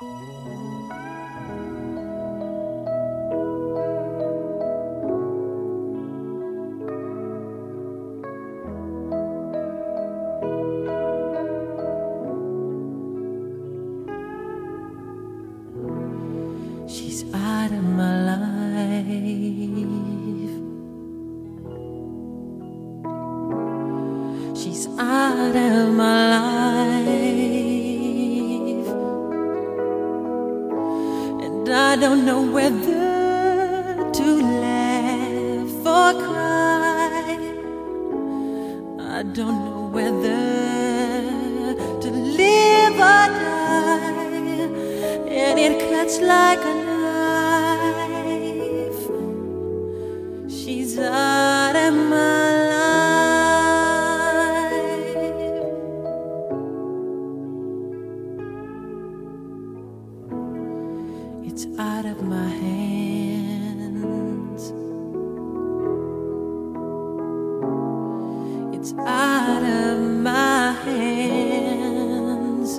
She's She's out of my life. And I don't know whether to laugh or cry. I don't know whether to live or die. And it cuts like a knife. She's out It's out of my hands. It's out of my hands.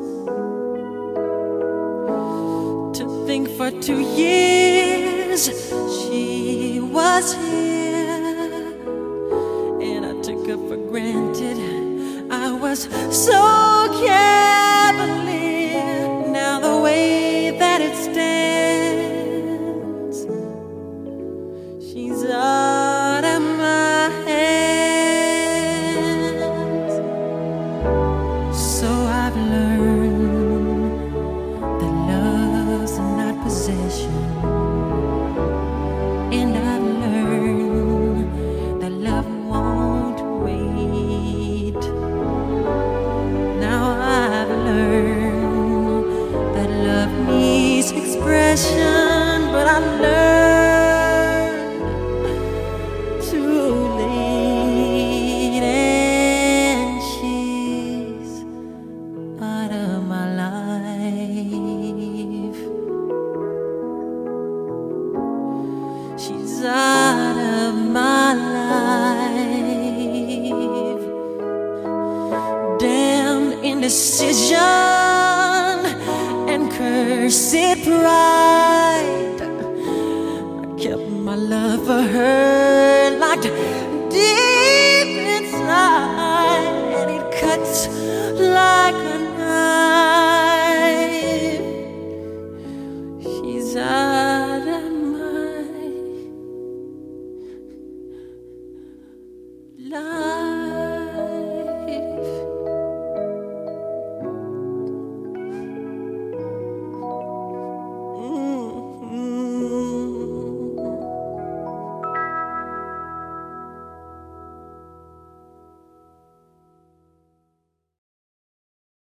To think for two years she was here, and I took her for granted. I was so Out of my life. Damn indecision and cursed pride. I kept my love for her love.